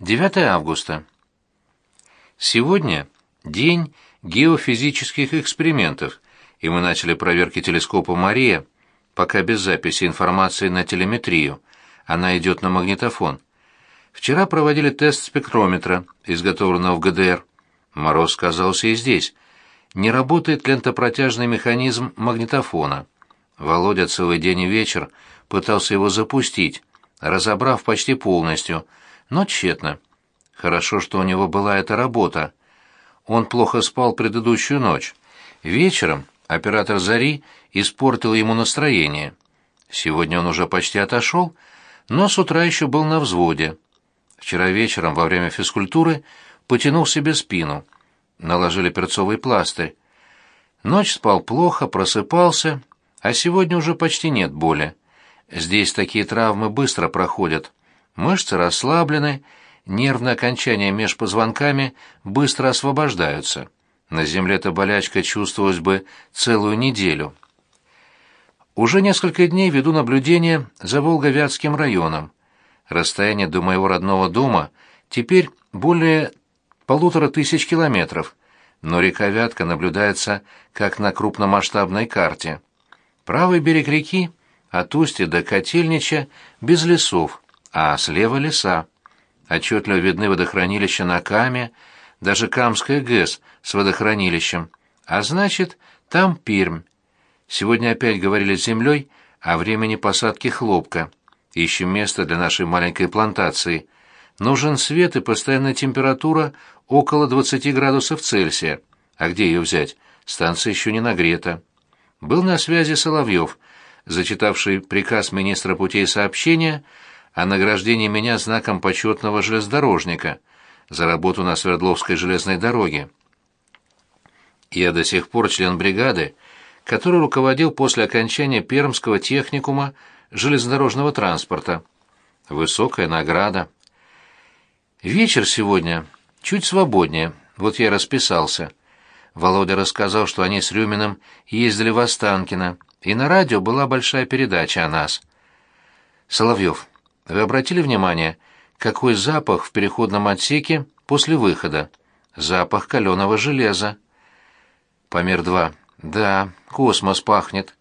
9 августа. Сегодня день геофизических экспериментов, и мы начали проверки телескопа Мария, пока без записи информации на телеметрию. Она идет на магнитофон. Вчера проводили тест спектрометра, изготовленного в ГДР. Мороз сказался и здесь. Не работает лентопротяжный механизм магнитофона. Володя целый день и вечер пытался его запустить, разобрав почти полностью — но тщетно. Хорошо, что у него была эта работа. Он плохо спал предыдущую ночь. Вечером оператор «Зари» испортил ему настроение. Сегодня он уже почти отошел, но с утра еще был на взводе. Вчера вечером во время физкультуры потянул себе спину. Наложили перцовый пластырь. Ночь спал плохо, просыпался, а сегодня уже почти нет боли. Здесь такие травмы быстро проходят. Мышцы расслаблены, нервные окончания меж позвонками быстро освобождаются. На земле эта болячка чувствовалась бы целую неделю. Уже несколько дней веду наблюдение за Волговятским районом. Расстояние до моего родного дома теперь более полутора тысяч километров, но река Вятка наблюдается как на крупномасштабной карте. Правый берег реки от устья до Котельнича без лесов, а слева леса. Отчетливо видны водохранилища на Каме, даже Камская ГЭС с водохранилищем, а значит, там Пермь. Сегодня опять говорили с землей о времени посадки хлопка. Ищем место для нашей маленькой плантации. Нужен свет и постоянная температура около 20 градусов Цельсия. А где ее взять? Станция еще не нагрета. Был на связи Соловьев, зачитавший приказ министра путей сообщения о награждении меня знаком почетного железнодорожника за работу на Свердловской железной дороге. Я до сих пор член бригады, который руководил после окончания Пермского техникума железнодорожного транспорта. Высокая награда. Вечер сегодня чуть свободнее, вот я расписался. Володя рассказал, что они с Рюминым ездили в Останкино, и на радио была большая передача о нас. Соловьев, вы обратили внимание, какой запах в переходном отсеке после выхода? Запах каленого железа. Помер два. Да, космос пахнет.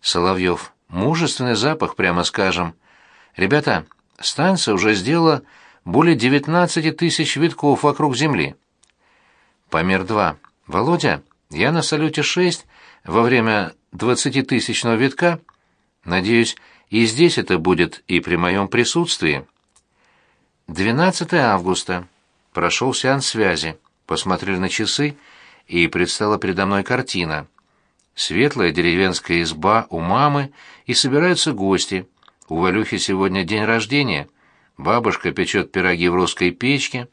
Соловьев. Мужественный запах, прямо скажем. Ребята, станция уже сделала более 19 тысяч витков вокруг Земли. Помер два. Володя, я на салюте-6 во время 20-тысячного витка, надеюсь, и здесь это будет и при моем присутствии. 12 августа. Прошел сеанс связи. Посмотрели на часы, и предстала передо мной картина. Светлая деревенская изба у мамы, и собираются гости. У Валюхи сегодня день рождения. Бабушка печет пироги в русской печке.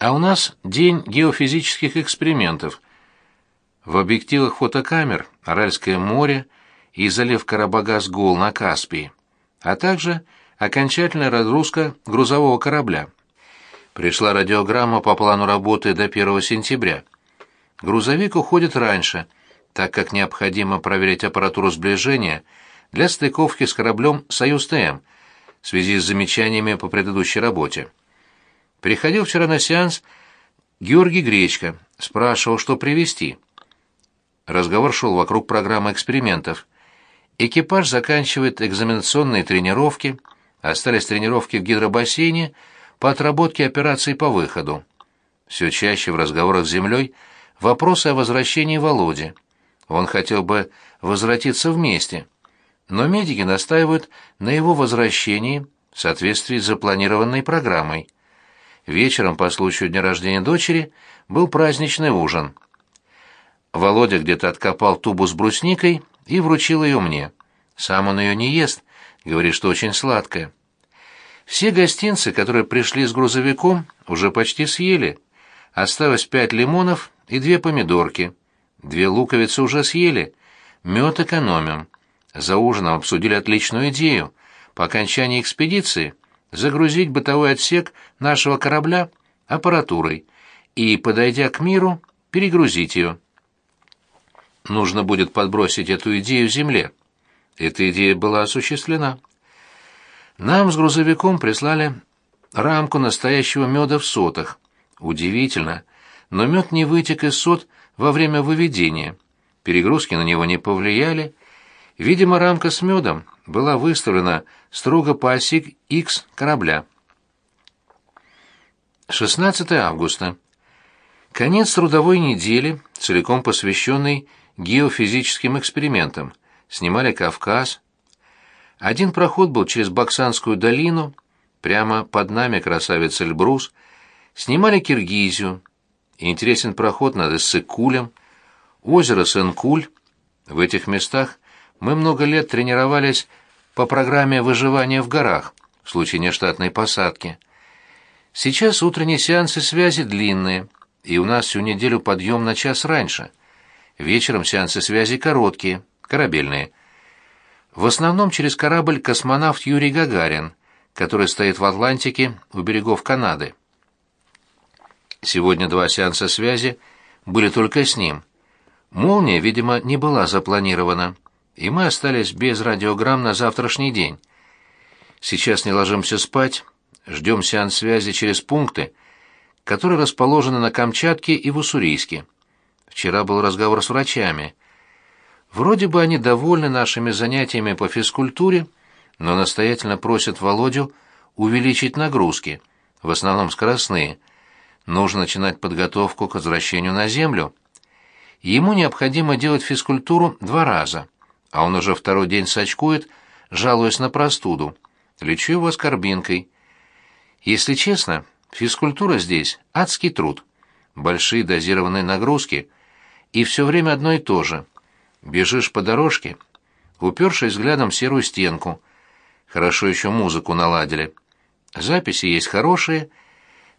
А у нас день геофизических экспериментов. В объективах фотокамер Аральское море — и залив Карабагас-Гол на Каспии, а также окончательная разгрузка грузового корабля. Пришла радиограмма по плану работы до 1 сентября. Грузовик уходит раньше, так как необходимо проверить аппаратуру сближения для стыковки с кораблем «Союз-ТМ» в связи с замечаниями по предыдущей работе. Приходил вчера на сеанс Георгий Гречко, спрашивал, что привезти. Разговор шел вокруг программы экспериментов. Экипаж заканчивает экзаменационные тренировки, остались тренировки в гидробассейне по отработке операций по выходу. Все чаще в разговорах с землей вопросы о возвращении Володи. Он хотел бы возвратиться вместе, но медики настаивают на его возвращении в соответствии с запланированной программой. Вечером по случаю дня рождения дочери был праздничный ужин. Володя где-то откопал тубу с брусникой и вручил ее мне. Сам он ее не ест, говорит, что очень сладкая. Все гостинцы, которые пришли с грузовиком, уже почти съели. Осталось пять лимонов и две помидорки. Две луковицы уже съели. Мед экономим. За ужином обсудили отличную идею. По окончании экспедиции загрузить бытовой отсек нашего корабля аппаратурой и, подойдя к миру, перегрузить ее нужно будет подбросить эту идею земле. Эта идея была осуществлена. Нам с грузовиком прислали рамку настоящего меда в сотах. Удивительно, но мед не вытек из сот во время выведения. Перегрузки на него не повлияли. Видимо, рамка с медом была выставлена строго по оси X корабля. 16 августа. Конец трудовой недели, целиком посвященный геофизическим экспериментам. Снимали Кавказ. Один проход был через Баксанскую долину, прямо под нами красавец Эльбрус. Снимали Киргизию. Интересен проход над Иссык-Кулем, озеро Сен-Куль. В этих местах мы много лет тренировались по программе выживания в горах в случае нештатной посадки. Сейчас утренние сеансы связи длинные, и у нас всю неделю подъем на час раньше. Вечером сеансы связи короткие, корабельные. В основном через корабль космонавт Юрий Гагарин, который стоит в Атлантике у берегов Канады. Сегодня два сеанса связи были только с ним. Молния, видимо, не была запланирована, и мы остались без радиограмм на завтрашний день. Сейчас не ложимся спать, Ждем сеанс связи через пункты, которые расположены на Камчатке и в Уссурийске. Вчера был разговор с врачами. Вроде бы они довольны нашими занятиями по физкультуре, но настоятельно просят Володю увеличить нагрузки, в основном скоростные. Нужно начинать подготовку к возвращению на Землю. Ему необходимо делать физкультуру два раза, а он уже второй день сочкует, жалуясь на простуду. Лечу его скорбинкой – если честно, физкультура здесь — адский труд. Большие дозированные нагрузки, и все время одно и то же. Бежишь по дорожке, упершись взглядом в серую стенку. Хорошо еще музыку наладили. Записи есть хорошие,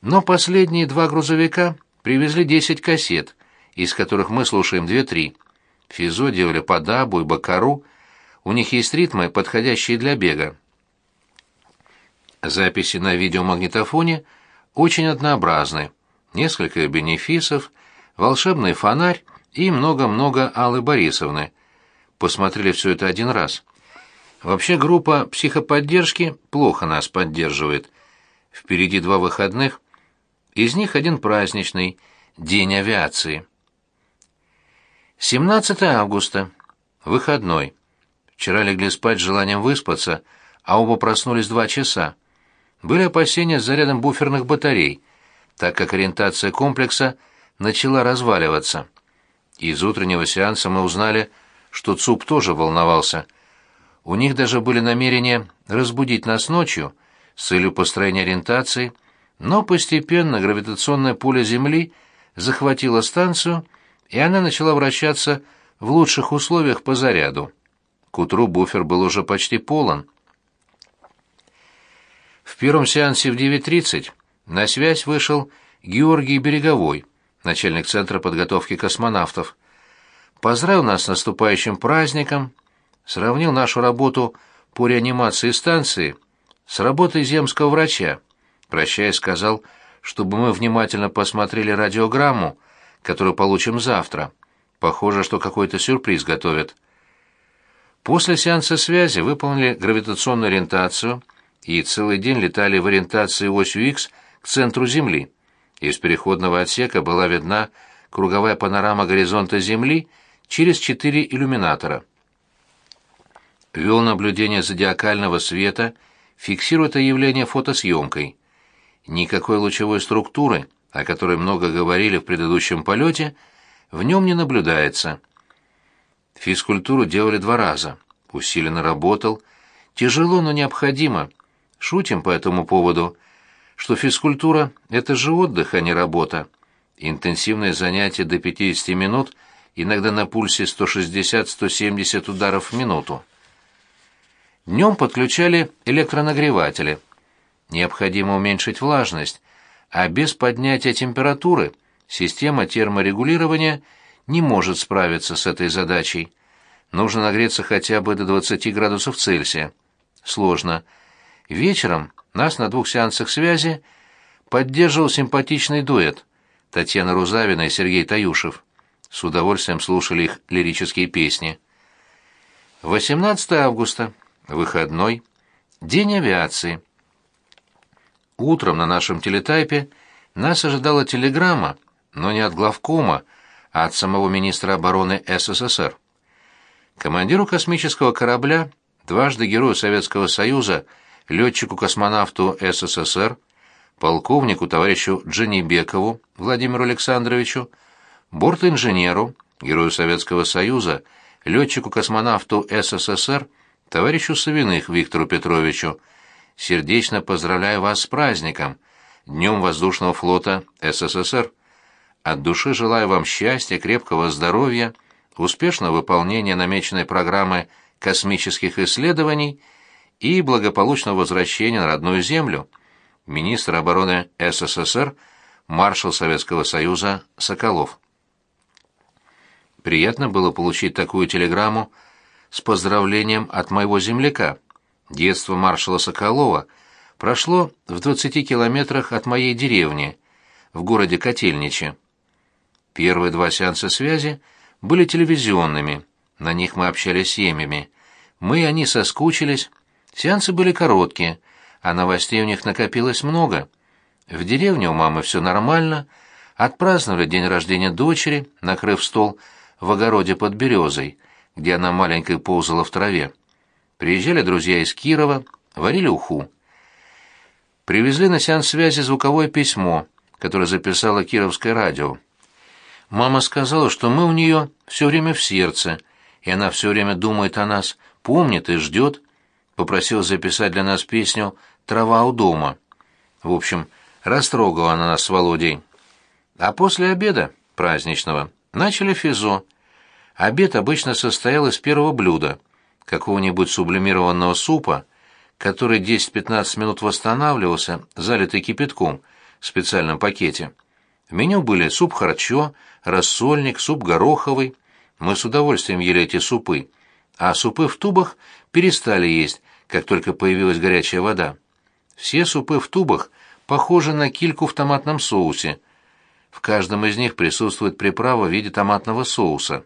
но последние два грузовика привезли десять кассет, из которых мы слушаем две-три. Физо делали по дабу и бакару, у них есть ритмы, подходящие для бега. Записи на видеомагнитофоне очень однообразны. Несколько бенефисов, волшебный фонарь и много-много Аллы Борисовны. Посмотрели все это один раз. Вообще группа психоподдержки плохо нас поддерживает. Впереди два выходных. Из них один праздничный – День авиации. 17 августа. Выходной. Вчера легли спать с желанием выспаться, а оба проснулись два часа. Были опасения с зарядом буферных батарей, так как ориентация комплекса начала разваливаться. Из утреннего сеанса мы узнали, что ЦУП тоже волновался. У них даже были намерения разбудить нас ночью с целью построения ориентации, но постепенно гравитационное поле Земли захватило станцию, и она начала вращаться в лучших условиях по заряду. К утру буфер был уже почти полон. В первом сеансе в 9.30 на связь вышел Георгий Береговой, начальник Центра подготовки космонавтов. Поздравил нас с наступающим праздником, сравнил нашу работу по реанимации станции с работой земского врача. Прощаясь, сказал, чтобы мы внимательно посмотрели радиограмму, которую получим завтра. Похоже, что какой-то сюрприз готовят. После сеанса связи выполнили гравитационную ориентацию – и целый день летали в ориентации осью X к центру Земли. Из переходного отсека была видна круговая панорама горизонта Земли через четыре иллюминатора. Вел наблюдение зодиакального света, фиксируя это явление фотосъемкой. Никакой лучевой структуры, о которой много говорили в предыдущем полете, в нем не наблюдается. Физкультуру делали два раза. Усиленно работал. Тяжело, но необходимо – Шутим по этому поводу, что физкультура – это же отдых, а не работа. Интенсивное занятие до 50 минут, иногда на пульсе 160-170 ударов в минуту. Днем подключали электронагреватели. Необходимо уменьшить влажность, а без поднятия температуры система терморегулирования не может справиться с этой задачей. Нужно нагреться хотя бы до 20 градусов Цельсия. Сложно. Вечером нас на двух сеансах связи поддерживал симпатичный дуэт Татьяна Рузавина и Сергей Таюшев. С удовольствием слушали их лирические песни. 18 августа. Выходной. День авиации. Утром на нашем телетайпе нас ожидала телеграмма, но не от главкома, а от самого министра обороны СССР. Командиру космического корабля, дважды Герою Советского Союза, летчику-космонавту СССР, полковнику товарищу Дженебекову Владимиру Александровичу, бортинженеру, Герою Советского Союза, летчику-космонавту СССР, товарищу Савиных Виктору Петровичу, сердечно поздравляю вас с праздником, Днем Воздушного флота СССР. От души желаю вам счастья, крепкого здоровья, успешного выполнения намеченной программы космических исследований и благополучного возвращения на родную землю. Министр обороны СССР, маршал Советского Союза Соколов. Приятно было получить такую телеграмму с поздравлением от моего земляка. Детство маршала Соколова прошло в 20 километрах от моей деревни, в городе Котельниче. Первые два сеанса связи были телевизионными, на них мы общались с семьями. Мы и они соскучились. Сеансы были короткие, а новостей у них накопилось много. В деревне у мамы все нормально. Отпраздновали день рождения дочери, накрыв стол в огороде под березой, где она маленькой ползала в траве. Приезжали друзья из Кирова, варили уху. Привезли на сеанс связи звуковое письмо, которое записало Кировское радио. Мама сказала, что мы у нее все время в сердце, и она все время думает о нас, помнит и ждет. Попросила записать для нас песню «Трава у дома». В общем, растрогала она нас с Володей. А после обеда, праздничного, начали физо. Обед обычно состоял из первого блюда, какого-нибудь сублимированного супа, который 10-15 минут восстанавливался, залитый кипятком, в специальном пакете. В меню были суп харчо, рассольник, суп гороховый. Мы с удовольствием ели эти супы, а супы в тубах перестали есть, как только появилась горячая вода. Все супы в тубах похожи на кильку в томатном соусе. В каждом из них присутствует приправа в виде томатного соуса.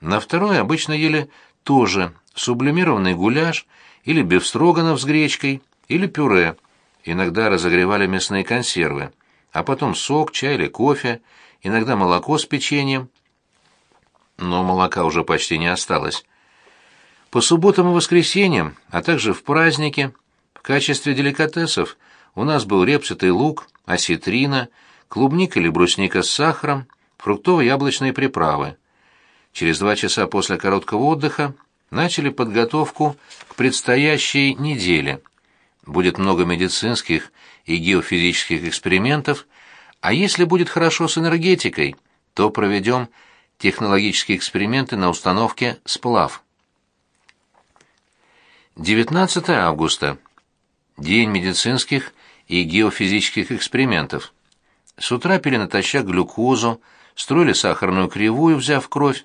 На второй обычно ели тоже сублимированный гуляш или бифстроганов с гречкой, или пюре. Иногда разогревали мясные консервы, а потом сок, чай или кофе, иногда молоко с печеньем. Но молока уже почти не осталось. По субботам и воскресеньям, а также в праздники, в качестве деликатесов у нас был репчатый лук, осетрина, клубника или брусника с сахаром, фруктово-яблочные приправы. Через два часа после короткого отдыха начали подготовку к предстоящей неделе. Будет много медицинских и геофизических экспериментов, а если будет хорошо с энергетикой, то проведем технологические эксперименты на установке сплав. 19 августа. День медицинских и геофизических экспериментов. С утра пили натощак глюкозу, строили сахарную кривую, взяв кровь.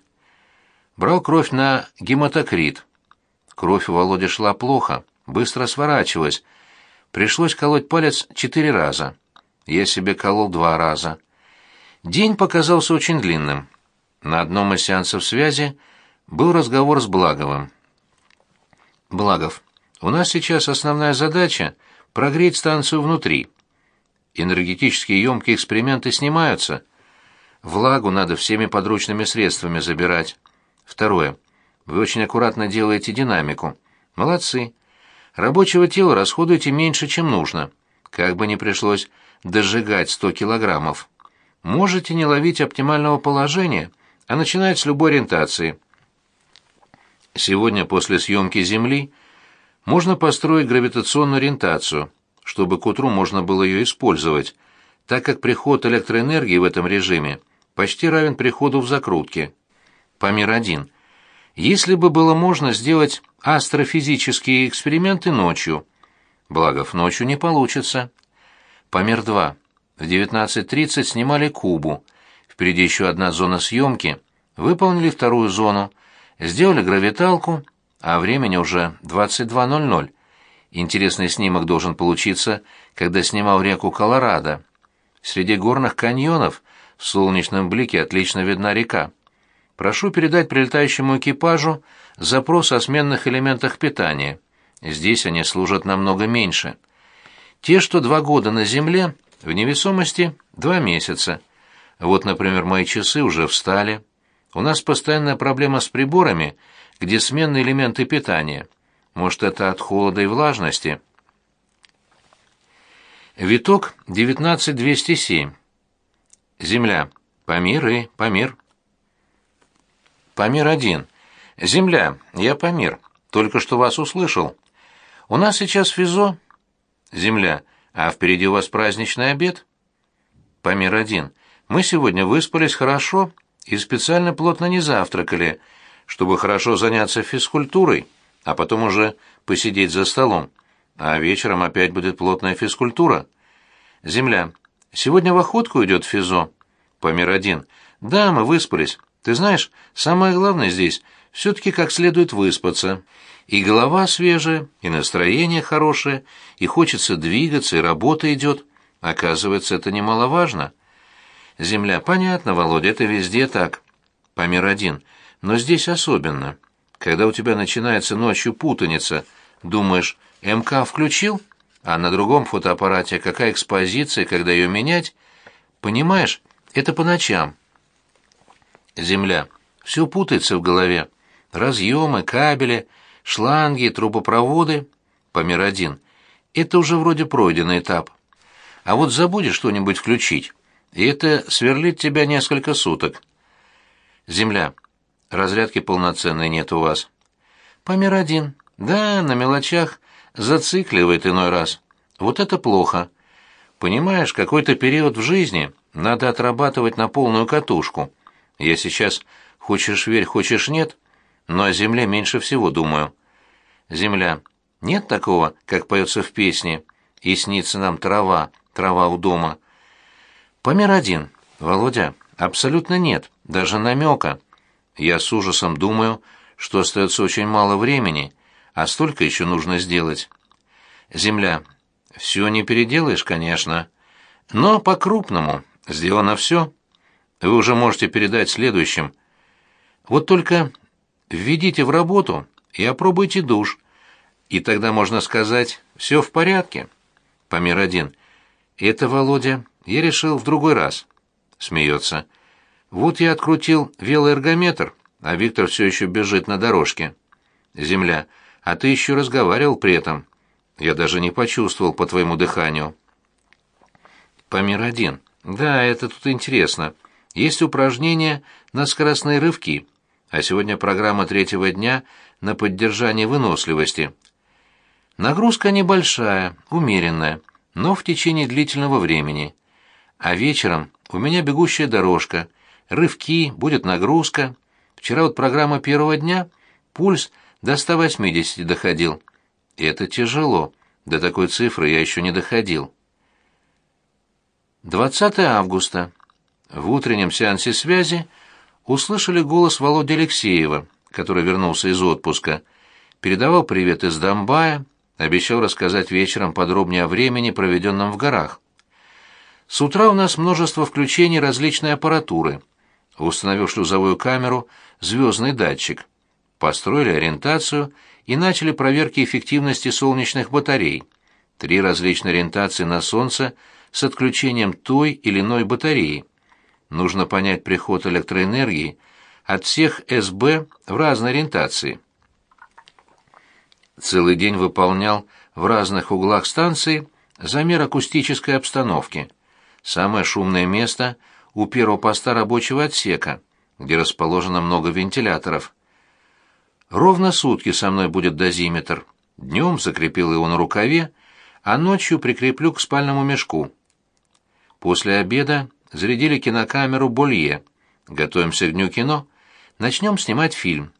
Брал кровь на гематокрит. Кровь у Володи шла плохо, быстро сворачивалась. Пришлось колоть палец четыре раза. Я себе колол два раза. День показался очень длинным. На одном из сеансов связи был разговор с Благовым. Благов, у нас сейчас основная задача — прогреть станцию внутри. Энергетические емкие эксперименты снимаются. Влагу надо всеми подручными средствами забирать. Второе. Вы очень аккуратно делаете динамику. Молодцы. Рабочего тела расходуете меньше, чем нужно. Как бы ни пришлось дожигать 100 килограммов. Можете не ловить оптимального положения, а начинать с любой ориентации. Сегодня после съемки Земли можно построить гравитационную ориентацию, чтобы к утру можно было ее использовать, так как приход электроэнергии в этом режиме почти равен приходу в закрутке. Памир 1. Если бы было можно сделать астрофизические эксперименты ночью. Благов, ночью не получится. Памир 2. В 19.30 снимали Кубу. Впереди еще одна зона съемки. Выполнили вторую зону. Сделали гравиталку, а времени уже 22.00. Интересный снимок должен получиться, когда снимал реку Колорадо. Среди горных каньонов в солнечном блике отлично видна река. Прошу передать прилетающему экипажу запрос о сменных элементах питания. Здесь они служат намного меньше. Те, что два года на Земле, в невесомости два месяца. Вот, например, мои часы уже встали. У нас постоянная проблема с приборами, где сменные элементы питания. Может, это от холода и влажности? Виток 19207. Земля. Памир и Памир. Памир-1. Земля. Я Памир. Только что вас услышал. У нас сейчас физо. Земля. А впереди у вас праздничный обед? Памир-1. Мы сегодня выспались хорошо и специально плотно не завтракали, чтобы хорошо заняться физкультурой, а потом уже посидеть за столом. А вечером опять будет плотная физкультура. Земля. Сегодня в охотку идет физо. Помер один. Да, мы выспались. Ты знаешь, самое главное здесь все-таки как следует выспаться. И голова свежая, и настроение хорошее, и хочется двигаться, и работа идет. Оказывается, это немаловажно. Земля, понятно, Володя, это везде так. Помер один. Но здесь особенно. Когда у тебя начинается ночью путаница, думаешь, МК включил? А на другом фотоаппарате какая экспозиция, когда ее менять? Понимаешь, это по ночам. Земля. Все путается в голове. Разъемы, кабели, шланги, трубопроводы. Помер один. Это уже вроде пройденный этап. А вот забудешь что-нибудь включить, и это сверлит тебя несколько суток. Земля. Разрядки полноценной нет у вас. Помер один. Да, на мелочах зацикливает иной раз. Вот это плохо. Понимаешь, какой-то период в жизни надо отрабатывать на полную катушку. Я сейчас, хочешь верь, хочешь нет, но о земле меньше всего думаю. Земля. Нет такого, как поется в песне, и снится нам трава, трава у дома. Помер один. Володя, абсолютно нет, даже намека. Я с ужасом думаю, что остается очень мало времени, а столько еще нужно сделать. Земля. Все не переделаешь, конечно, но по-крупному. Сделано все. Вы уже можете передать следующим. Вот только введите в работу и опробуйте душ, и тогда можно сказать «все в порядке». Помер один. Это, Володя, я решил в другой раз. Смеется. Вот я открутил велоэргометр, а Виктор все еще бежит на дорожке. Земля. А ты еще разговаривал при этом. Я даже не почувствовал по твоему дыханию. Помер один. Да, это тут интересно. Есть упражнения на скоростные рывки, а сегодня программа третьего дня на поддержание выносливости. Нагрузка небольшая, умеренная, но в течение длительного времени. А вечером у меня бегущая дорожка, рывки, будет нагрузка. Вчера вот программа первого дня, пульс до 180 доходил. Это тяжело. До такой цифры я еще не доходил. 20 августа. В утреннем сеансе связи услышали голос Володи Алексеева, который вернулся из отпуска. Передавал привет из Домбая, обещал рассказать вечером подробнее о времени, проведенном в горах. С утра у нас множество включений различной аппаратуры. Установил шлюзовую камеру, звездный датчик. Построили ориентацию и начали проверки эффективности солнечных батарей. Три различные ориентации на Солнце с отключением той или иной батареи. Нужно понять приход электроэнергии от всех СБ в разной ориентации. Целый день выполнял в разных углах станции замер акустической обстановки. Самое шумное место у первого поста рабочего отсека, где расположено много вентиляторов. Ровно сутки со мной будет дозиметр. Днем закрепил его на рукаве, а ночью прикреплю к спальному мешку. После обеда зарядили кинокамеру «Болье». Готовимся к дню кино. Начнем снимать фильм.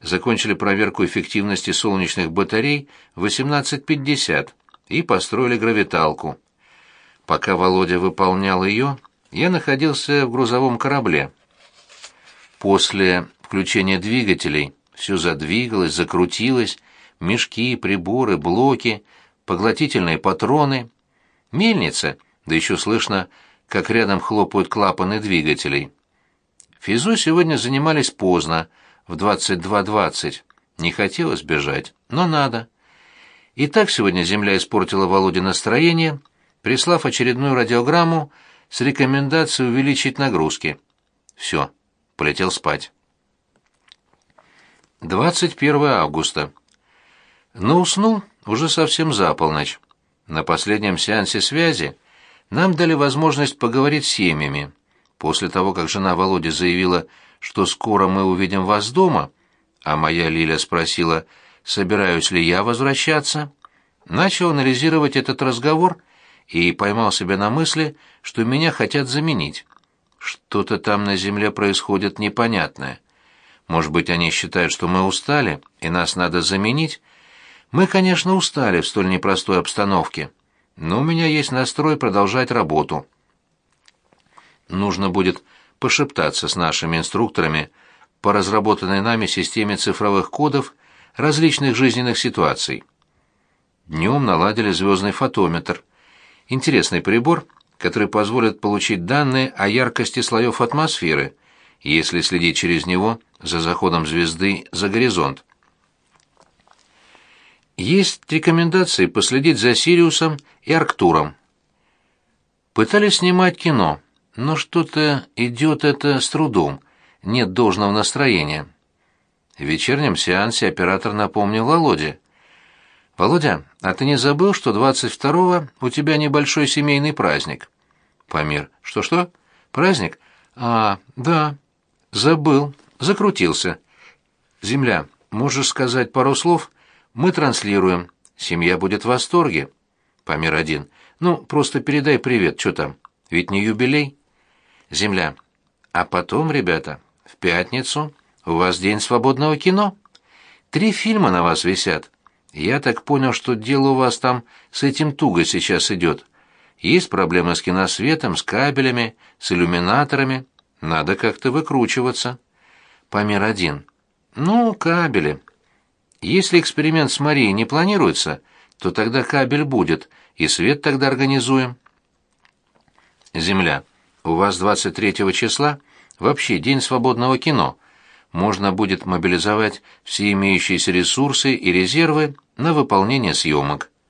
Закончили проверку эффективности солнечных батарей в 18.50 и построили гравиталку. Пока Володя выполнял ее, я находился в грузовом корабле. После включения двигателей все задвигалось, закрутилось, мешки, приборы, блоки, поглотительные патроны. Мельница, да еще слышно, как рядом хлопают клапаны двигателей. Физу сегодня занимались поздно, в 22.20. Не хотелось бежать, но надо. И так сегодня Земля испортила Володе настроение, прислав очередную радиограмму с рекомендацией увеличить нагрузки. Все, полетел спать. 21 августа. Но уснул уже совсем за полночь. На последнем сеансе связи нам дали возможность поговорить с семьями. После того, как жена Володи заявила, что скоро мы увидим вас дома, а моя Лиля спросила, собираюсь ли я возвращаться, начал анализировать этот разговор и поймал себя на мысли, что меня хотят заменить. Что-то там на земле происходит непонятное. Может быть, они считают, что мы устали, и нас надо заменить? Мы, конечно, устали в столь непростой обстановке, но у меня есть настрой продолжать работу. Нужно будет пошептаться с нашими инструкторами по разработанной нами системе цифровых кодов различных жизненных ситуаций. Днем наладили звездный фотометр. Интересный прибор, который позволит получить данные о яркости слоев атмосферы, если следить через него за заходом звезды за горизонт. Есть рекомендации последить за Сириусом и Арктуром. Пытались снимать кино, но что-то идет это с трудом, нет должного настроения. В вечернем сеансе оператор напомнил Володе. «Володя, а ты не забыл, что 22-го у тебя небольшой семейный праздник?» «Памир, что-что? Праздник? А, да, забыл, закрутился. Земля, можешь сказать пару слов? Мы транслируем. Семья будет в восторге». Памир один. «Ну, просто передай привет, что там? Ведь не юбилей?» «Земля. А потом, ребята, в пятницу...» У вас день свободного кино. Три фильма на вас висят. Я так понял, что дело у вас там с этим туго сейчас идет. Есть проблемы с киносветом, с кабелями, с иллюминаторами. Надо как-то выкручиваться. Помер один. Ну, кабели. Если эксперимент с Марией не планируется, то тогда кабель будет, и свет тогда организуем. Земля. У вас 23 числа вообще день свободного кино можно будет мобилизовать все имеющиеся ресурсы и резервы на выполнение съемок.